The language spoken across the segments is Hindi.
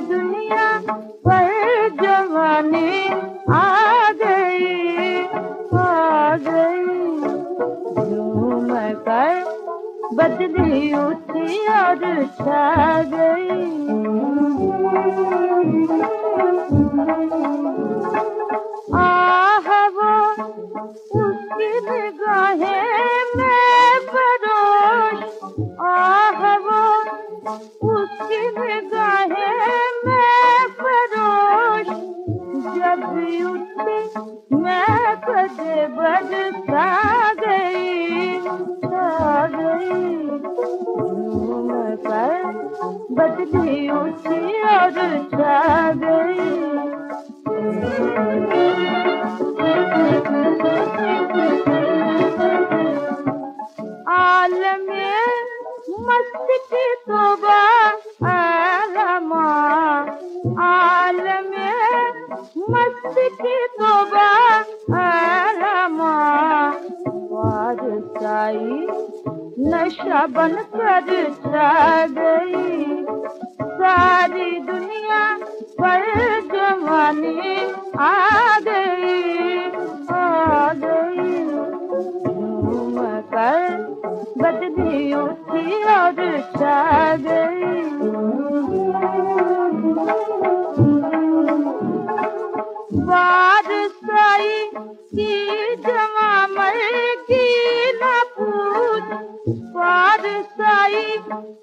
दुनिया पर जवानी आ गई आ गई। झूम कर बदली उठी और छा गई। निगाहें में परोश आह, वो उसकी बदली गई मस्त की तोबा आलमा आलम की गई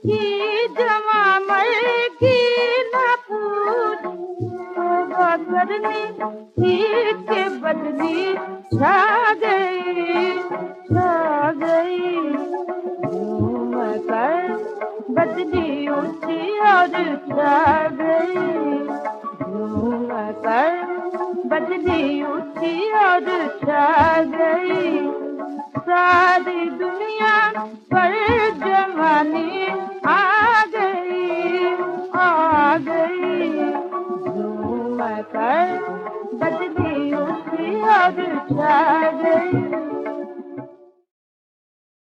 की जमा मर की न करनी के बदली छा गई छा गई। बदली उठी और छा बदली उठी और छा गई। सारी दुनिया पर जवानी आ गई आ गई। मैं कर बदली उसकी अब